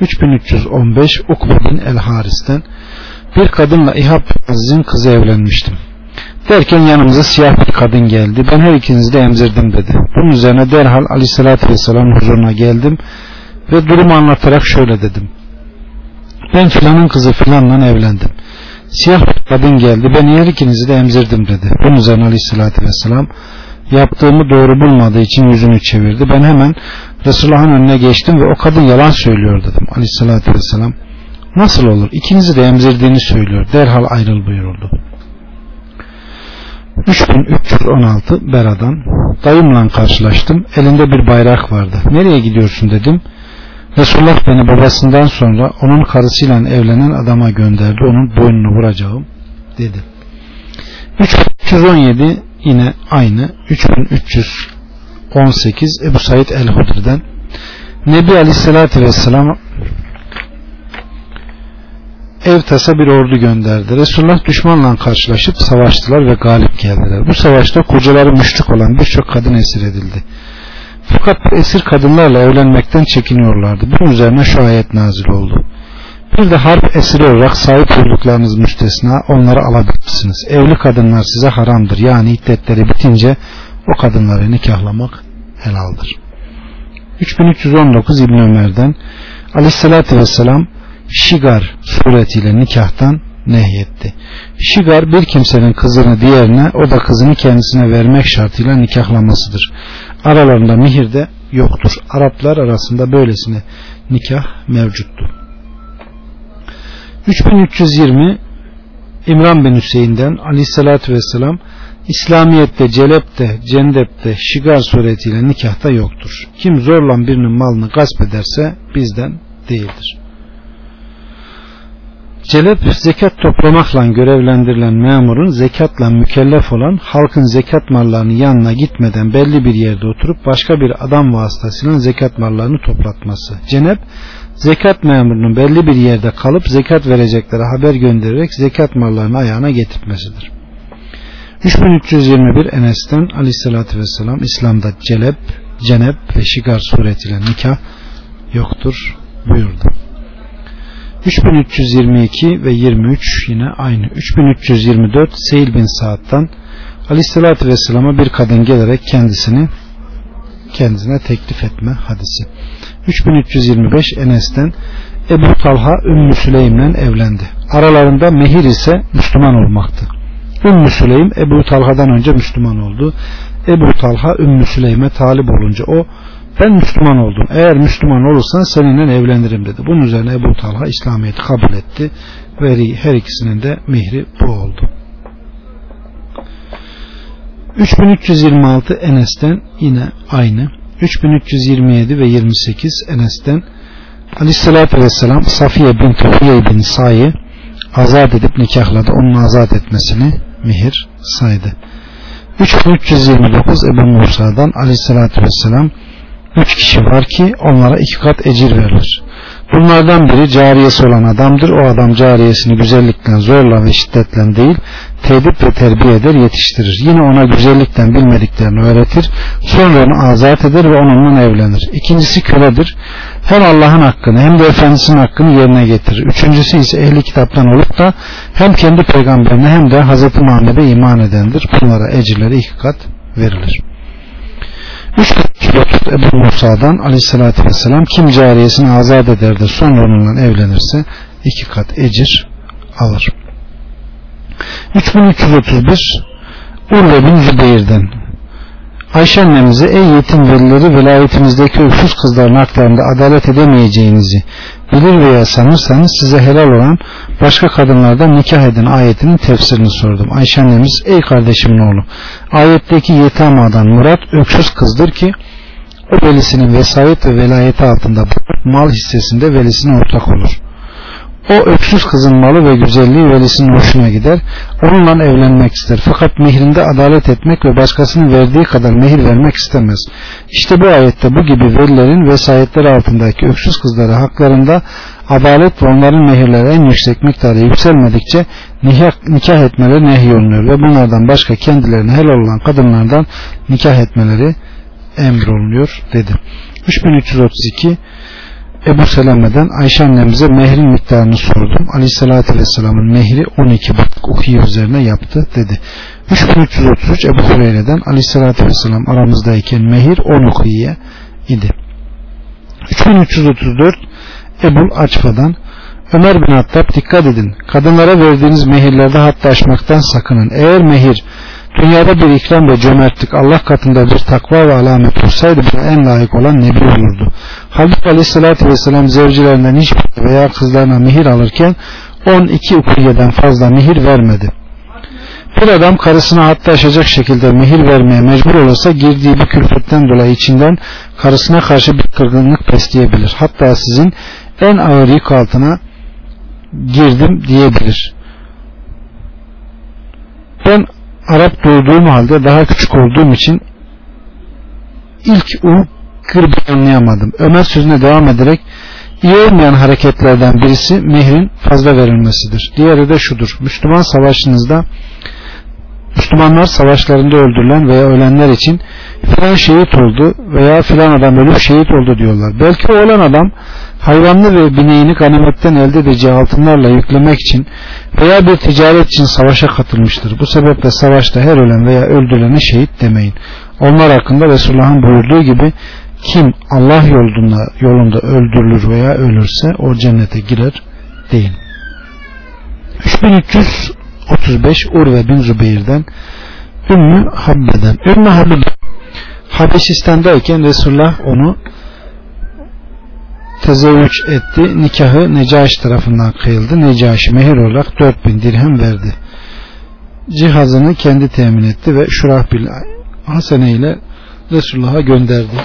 3315 Ukbe bin El Haris'ten bir kadınla İhab Aziz'in kızı evlenmiştim. Derken yanımıza siyah bir kadın geldi. Ben her ikinizi de emzirdim dedi. Bunun üzerine derhal aleyhissalatü vesselam huzuruna geldim ve durumu anlatarak şöyle dedim. Ben filanın kızı filanla evlendim. Siyah bir kadın geldi. Ben her ikinizi de emzirdim dedi. Bunun üzerine aleyhissalatü vesselam yaptığımı doğru bulmadığı için yüzünü çevirdi. Ben hemen Resulullah'ın önüne geçtim ve o kadın yalan söylüyor dedim. Aleyhissalatü vesselam nasıl olur? İkinizi de emzirdiğini söylüyor. Derhal ayrıl buyuruldu. 3316 Bera'dan dayımla karşılaştım. Elinde bir bayrak vardı. Nereye gidiyorsun dedim. Resulullah beni babasından sonra onun karısıyla evlenen adama gönderdi. Onun boynunu vuracağım dedi. 317 yine aynı 3318 Ebu Said el-Hudr'den Nebi Aleyhisselatü Vesselam ev tasa bir ordu gönderdi. Resulullah düşmanla karşılaşıp savaştılar ve galip geldiler. Bu savaşta kocaları müşrik olan birçok kadın esir edildi. Fakat esir kadınlarla evlenmekten çekiniyorlardı. Bunun üzerine şu ayet nazil oldu. Bir de harp esiri olarak sahip olduklarınız müstesna onları alabilirsiniz. Evli kadınlar size haramdır. Yani iddetleri bitince o kadınları nikahlamak helaldir. 3319 İbn Ömer'den Aleyhisselatü Vesselam şigar suretiyle nikahtan nehyetti. Şigar bir kimsenin kızını diğerine o da kızını kendisine vermek şartıyla nikahlamasıdır. Aralarında mihir de yoktur. Araplar arasında böylesine nikah mevcuttu. 3320 İmran bin Hüseyin'den aleyhissalatü vesselam İslamiyet'te, celepte, cendepte, şigar suretiyle nikahta yoktur. Kim zorla birinin malını gasp ederse bizden değildir. Celep zekat toplamakla görevlendirilen memurun zekatla mükellef olan halkın zekat mallarının yanına gitmeden belli bir yerde oturup başka bir adam vasıtasıyla zekat mallarını toplatması. Cenep zekat memurunun belli bir yerde kalıp zekat vereceklere haber göndererek zekat mallarını ayağına getirmesidir. 3321 Enes'ten aleyhissalatü vesselam İslam'da celep, cenep ve şigar suretiyle nikah yoktur buyurdu. 3322 ve 23 yine aynı. 3324 Seyil bin Saad'dan Aleyhisselatü Vesselam'a bir kadın gelerek kendisini kendisine teklif etme hadisi. 3325 Enes'ten Ebu Talha Ümmü Süleym'le evlendi. Aralarında mehir ise Müslüman olmaktı. Ümmü Süleym Ebu Talha'dan önce Müslüman oldu. Ebu Talha Ümmü Süleym'e talip olunca o ben Müslüman oldum. Eğer Müslüman olursan seninle evlenirim dedi. Bunun üzerine Ebu Talha İslamiyet'i kabul etti. Ve her ikisinin de mihri bu oldu. 3326 Enes'ten yine aynı. 3327 ve 28 Enes'ten Aleyhisselatü Vesselam Safiye bin Tuhiyye bin Sa'yı azat edip nikahladı. Onun azat etmesini mihir saydı. 3329 Ebu Musa'dan Aleyhisselatü Vesselam üç kişi var ki onlara iki kat ecir verilir. Bunlardan biri cariyesi olan adamdır. O adam cariyesini güzellikten zorla ve şiddetle değil, tedip ve terbiye eder, yetiştirir. Yine ona güzellikten bilmediklerini öğretir. Sonra onu azat eder ve onunla evlenir. İkincisi köledir. Hem Allah'ın hakkını hem de efendisinin hakkını yerine getirir. Üçüncüsü ise ehli kitaptan olup da hem kendi peygamberine hem de Hz. Muhammed'e iman edendir. Bunlara ecirleri iki kat verilir. Üç vakit Ebu Musa'dan aleyhissalatü vesselam kim cariyesini azat eder de sonra onunla evlenirse iki kat ecir alır. 3331 Urve bin Zübeyir'den Ayşe annemize ey yetim velileri velayetimizdeki öksüz kızların haklarında adalet edemeyeceğinizi bilir veya sanırsanız size helal olan başka kadınlardan nikah edin ayetinin tefsirini sordum. Ayşe annemiz ey kardeşimin oğlu ayetteki yetamadan murat öksüz kızdır ki o velisinin vesayet ve velayeti altında mal hissesinde velisine ortak olur. O öksüz kızın malı ve güzelliği velisinin hoşuna gider. Onunla evlenmek ister. Fakat mihrinde adalet etmek ve başkasının verdiği kadar mehir vermek istemez. İşte bu ayette bu gibi velilerin vesayetler altındaki öksüz kızları haklarında adalet ve onların mehirleri en yüksek miktarı yükselmedikçe nikah, nikah etmeleri nehyolunuyor ve bunlardan başka kendilerine helal olan kadınlardan nikah etmeleri emrolunuyor dedi. 3332 Ebu Seleme'den Ayşe annemize mehrin miktarını sordum. Aleyhissalatü Vesselam'ın mehri 12 batık ukiye üzerine yaptı dedi. 3333 Ebu Hureyre'den Aleyhissalatü Vesselam aramızdayken mehir 10 ukiye idi. 3334 Ebul Açfa'dan Ömer bin Hattab dikkat edin. Kadınlara verdiğiniz mehirlerde hatta aşmaktan sakının. Eğer mehir dünyada bir ikram ve cömertlik Allah katında bir takva ve alamet olsaydı buna en layık olan Nebi olurdu. Halbuki Aleyhisselatü Vesselam zevcilerinden hiçbir veya kızlarına mihir alırken 12 ukuyeden fazla mihir vermedi. Bir adam karısına hatta aşacak şekilde mihir vermeye mecbur olursa girdiği bir külfetten dolayı içinden karısına karşı bir kırgınlık besleyebilir. Hatta sizin en ağır yük altına girdim diyebilir. Ben Arap doğduğum halde daha küçük olduğum için ilk o kırbı anlayamadım. Ömer sözüne devam ederek iyi olmayan hareketlerden birisi mehrin fazla verilmesidir. Diğeri de şudur. Müslüman savaşınızda Müslümanlar savaşlarında öldürülen veya ölenler için filan şehit oldu veya filan adam ölüp şehit oldu diyorlar. Belki o olan adam hayvanlı ve bineğini ganimetten elde edeceği altınlarla yüklemek için veya bir ticaret için savaşa katılmıştır. Bu sebeple savaşta her ölen veya öldürülene şehit demeyin. Onlar hakkında Resulullah'ın buyurduğu gibi kim Allah yolunda, yolunda öldürülür veya ölürse o cennete girer deyin. 3335 Urve bin Zübeyir'den Ümmü Habbe'den Ümmü Habbe Habeşistan'dayken Resulullah onu tezevvüç etti. Nikahı Necaş tarafından kıyıldı. Necaş mehir olarak 4000 dirhem verdi. Cihazını kendi temin etti ve Şurahbil Hasene ile Resulullah'a gönderdi.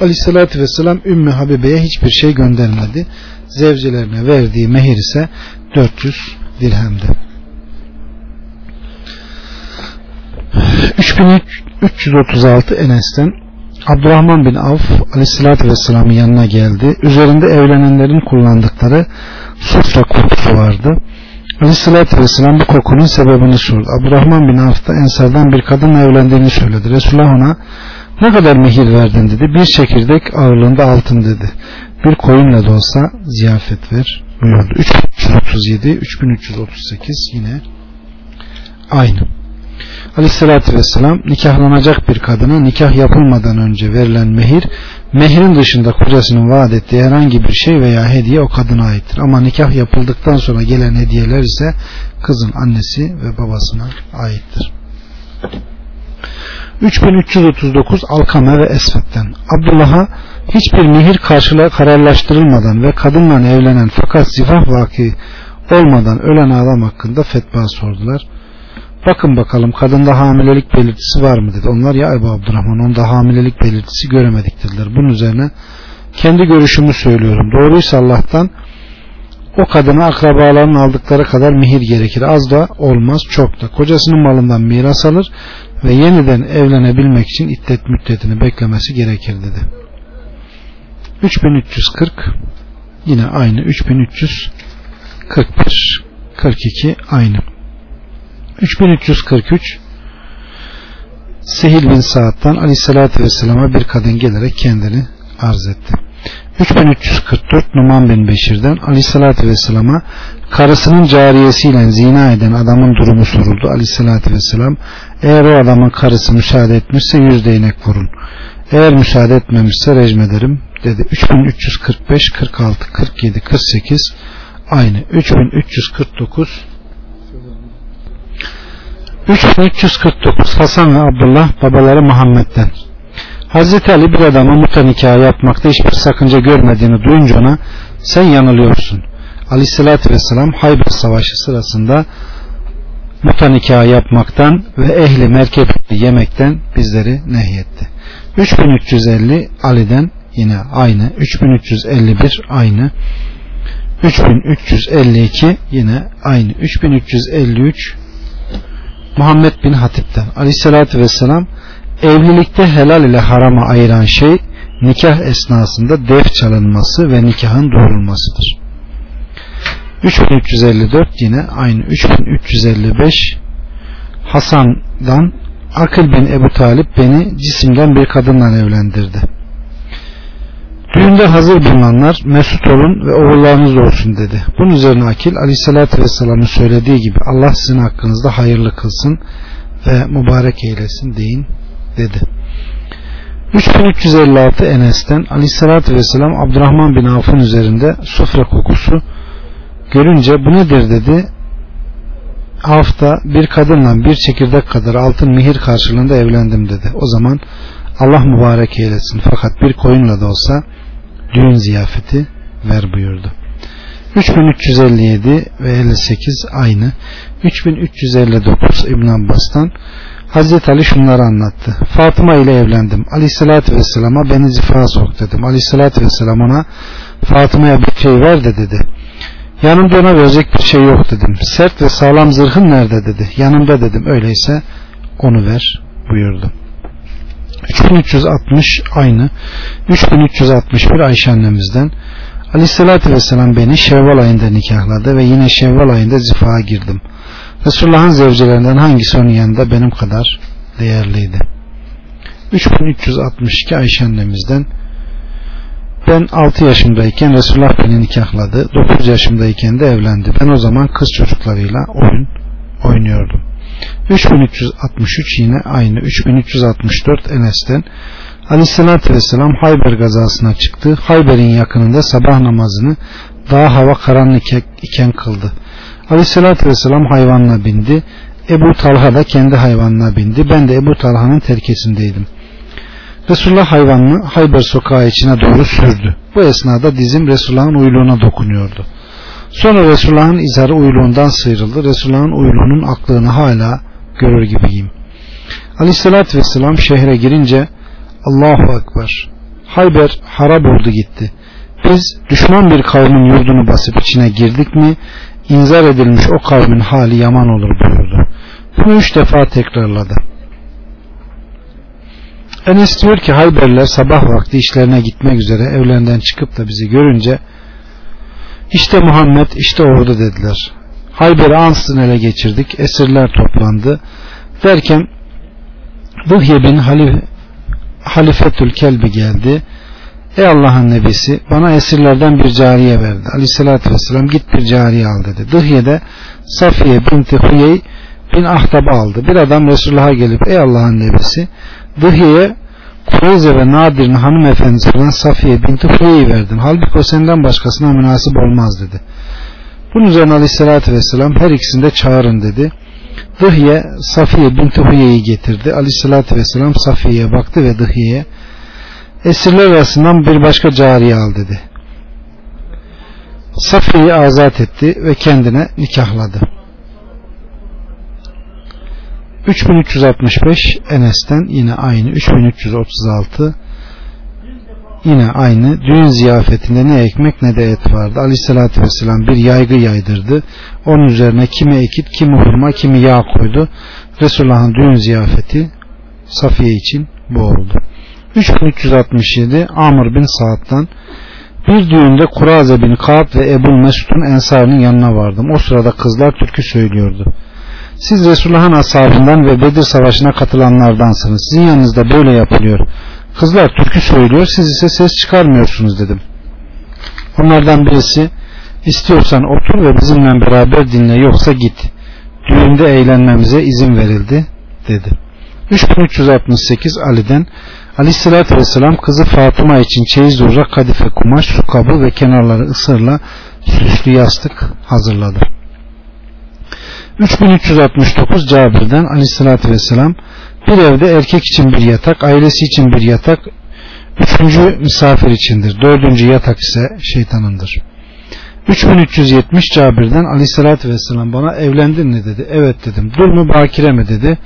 Aleyhissalatü Vesselam Ümmü Habibe'ye hiçbir şey göndermedi. Zevcilerine verdiği mehir ise 400 dirhemdi. 3336 Enes'ten Abdurrahman bin Avf aleyhissalatü vesselamın yanına geldi. Üzerinde evlenenlerin kullandıkları sofra kokusu vardı. Aleyhissalatü vesselam bu kokunun sebebini sordu. Abdurrahman bin Avf da Ensar'dan bir kadınla evlendiğini söyledi. Resulullah ona ne kadar mehir verdin dedi. Bir çekirdek ağırlığında altın dedi. Bir koyunla da olsa ziyafet ver buyurdu. 3337 3338 yine aynı. Aleyhissalatü vesselam nikahlanacak bir kadına nikah yapılmadan önce verilen mehir Mehrin dışında kocasının vaat ettiği herhangi bir şey veya hediye o kadına aittir. Ama nikah yapıldıktan sonra gelen hediyeler ise kızın annesi ve babasına aittir. 3339 Alkame ve Esvet'ten Abdullah'a hiçbir mihir karşılığı kararlaştırılmadan ve kadınla evlenen fakat zifah vaki olmadan ölen adam hakkında fetva sordular. Bakın bakalım kadında hamilelik belirtisi var mı dedi. Onlar ya Ebu Abdurrahman onda hamilelik belirtisi göremedik dediler. Bunun üzerine kendi görüşümü söylüyorum. Doğruysa Allah'tan o kadına akrabaların aldıkları kadar mihir gerekir. Az da olmaz çok da. Kocasının malından miras alır ve yeniden evlenebilmek için iddet müddetini beklemesi gerekir dedi. 3340 yine aynı 3341 42 aynı 3343 Sehil bin Saad'dan Aleyhisselatü Vesselam'a bir kadın gelerek kendini arz etti. 3344 Numan bin Beşir'den Aleyhisselatü Vesselam'a karısının cariyesiyle zina eden adamın durumu soruldu. Aleyhisselatü Vesselam eğer o adamın karısı müsaade etmişse yüz değnek vurun. Eğer müsaade etmemişse rejim ederim dedi. 3345 46 47 48 aynı. 3349 3349 Hasan ve Abdullah babaları Muhammed'den Hazreti Ali bir adamı muta nikahı yapmakta hiçbir sakınca görmediğini duyunca ona sen yanılıyorsun. Aleyhissalatü vesselam Hayber Savaşı sırasında muta nikahı yapmaktan ve ehli merkep yemekten bizleri nehyetti. 3350 Ali'den yine aynı. 3351 aynı. 3352 yine aynı. 3353 Muhammed bin Hatip'ten Aleyhissalatü vesselam evlilikte helal ile harama ayıran şey nikah esnasında def çalınması ve nikahın doğrulmasıdır. 3354 yine aynı 3355 Hasan'dan Akıl bin Ebu Talip beni cisimden bir kadınla evlendirdi. Düğünde hazır bulunanlar mesut olun ve oğullarınız olsun dedi. Bunun üzerine Akil aleyhissalatü vesselamın söylediği gibi Allah sizin hakkınızda hayırlı kılsın ve mübarek eylesin deyin dedi. 3356 Enes'ten aleyhissalatü vesselam Abdurrahman bin Avf'ın üzerinde sofra kokusu görünce bu nedir dedi. Hafta bir kadınla bir çekirdek kadar altın mihir karşılığında evlendim dedi. O zaman Allah mübarek eylesin fakat bir koyunla da olsa düğün ziyafeti ver buyurdu. 3357 ve 58 aynı. 3359 İbn Abbas'tan Hazreti Ali şunları anlattı. Fatıma ile evlendim. Aleyhissalatü Vesselam'a beni zifa sok dedim. Aleyhissalatü Vesselam ona Fatıma'ya bir şey ver de dedi. Yanımda ona verecek bir şey yok dedim. Sert ve sağlam zırhın nerede dedi. Yanımda dedim. Öyleyse onu ver buyurdu. 3360 aynı. 3361 Ayşe annemizden. Aleyhissalatü Vesselam beni Şevval ayında nikahladı ve yine Şevval ayında zifaya girdim. Resulullah'ın zevcelerinden hangisi onun yanında benim kadar değerliydi? 3362 Ayşe annemizden ben 6 yaşımdayken Resulullah beni nikahladı. 9 yaşımdayken de evlendi. Ben o zaman kız çocuklarıyla oyun oynuyordum. 3363 yine aynı. 3364 Enes'ten Aleyhisselatü Vesselam Hayber gazasına çıktı. Hayber'in yakınında sabah namazını daha hava karanlık iken kıldı. Aleyhissalatü vesselam hayvanına bindi. Ebu Talha da kendi hayvanına bindi. Ben de Ebu Talha'nın terkesindeydim. Resulullah hayvanını Hayber sokağı içine doğru sürdü. Bu esnada dizim Resulullah'ın uyluğuna dokunuyordu. Sonra Resulullah'ın izarı uyluğundan sıyrıldı. Resulullah'ın uyluğunun aklını hala görür gibiyim. Aleyhissalatü vesselam şehre girince Allahu Ekber. Hayber harap oldu gitti. Biz düşman bir kavmin yurdunu basıp içine girdik mi inzar edilmiş o kavmin hali yaman olur buyurdu. Bunu üç defa tekrarladı. Enes diyor ki Hayberler sabah vakti işlerine gitmek üzere evlerinden çıkıp da bizi görünce işte Muhammed işte orada dediler. Hayber'i ansızın ele geçirdik. Esirler toplandı. Derken Dıhye bin Halif, Halifetül Kelbi geldi. Ey Allah'ın nebisi bana esirlerden bir cariye verdi. Aleyhissalatü vesselam git bir cariye al dedi. Dıhye'de Safiye binti Huyey bin Ahtab'ı aldı. Bir adam Resulullah'a gelip ey Allah'ın nebisi Dıhye'ye Kureyze ve Nadir'in hanımefendisinden Safiye binti Huye'yi verdin. Halbuki o senden başkasına münasip olmaz dedi. Bunun üzerine aleyhissalatü vesselam her ikisini de çağırın dedi. Dıhye Safiye binti Huye'yi getirdi. Aleyhissalatü vesselam Safiye'ye baktı ve Dıhye'ye esirler arasından bir başka cariye al dedi. Safiye'yi azat etti ve kendine nikahladı. 3365 Enes'ten yine aynı 3336 yine aynı düğün ziyafetinde ne ekmek ne de et vardı. Aleyhissalatü vesselam bir yaygı yaydırdı. Onun üzerine kimi ekit, kimi hurma, kimi yağ koydu. Resulullah'ın düğün ziyafeti Safiye için bu oldu. 3367 Amr bin Saad'dan bir düğünde Kuraze bin Kaab ve Ebu Mesud'un ensarının yanına vardım. O sırada kızlar türkü söylüyordu. Siz Resulullah'ın ashabından ve Bedir Savaşı'na katılanlardansınız. Sizin yanınızda böyle yapılıyor. Kızlar türkü söylüyor, siz ise ses çıkarmıyorsunuz dedim. Onlardan birisi istiyorsan otur ve bizimle beraber dinle yoksa git. Düğünde eğlenmemize izin verildi dedi. 3368 Ali'den Aleyhisselatü Vesselam kızı Fatıma için çeyiz olarak kadife kumaş, su kabı ve kenarları ısırla süslü yastık hazırladı. 3369 Cabir'den Aleyhisselatü Vesselam bir evde erkek için bir yatak, ailesi için bir yatak, üçüncü misafir içindir. Dördüncü yatak ise şeytanındır. 3370 Cabir'den Aleyhisselatü Vesselam bana evlendin mi dedi. Evet dedim. Dul mu bakire mi dedi.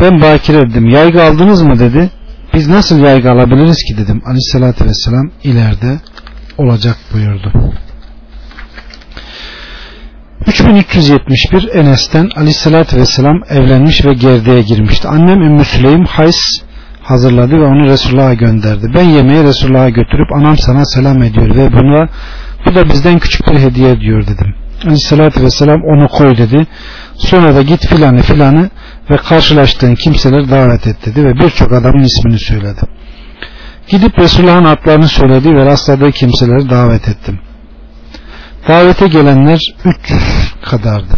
Ben bakire dedim. Yaygı aldınız mı dedi. Biz nasıl yaygı alabiliriz ki dedim. Aleyhisselatü Vesselam ileride olacak buyurdu. 3371 Enes'ten Aleyhisselatü Vesselam evlenmiş ve gerdeğe girmişti. Annem Ümmü Süleym Hays hazırladı ve onu Resulullah'a gönderdi. Ben yemeği Resulullah'a götürüp anam sana selam ediyor ve buna bu da bizden küçük bir hediye diyor dedim. Aleyhissalatü vesselam onu koy dedi. Sonra da git filanı filanı ve karşılaştığın kimseleri davet et dedi ve birçok adamın ismini söyledi. Gidip Resulullah'ın adlarını söyledi ve rastladığı kimseleri davet ettim. Davete gelenler 300 kadardı.